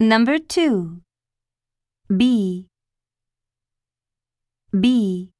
Number 2 B. B.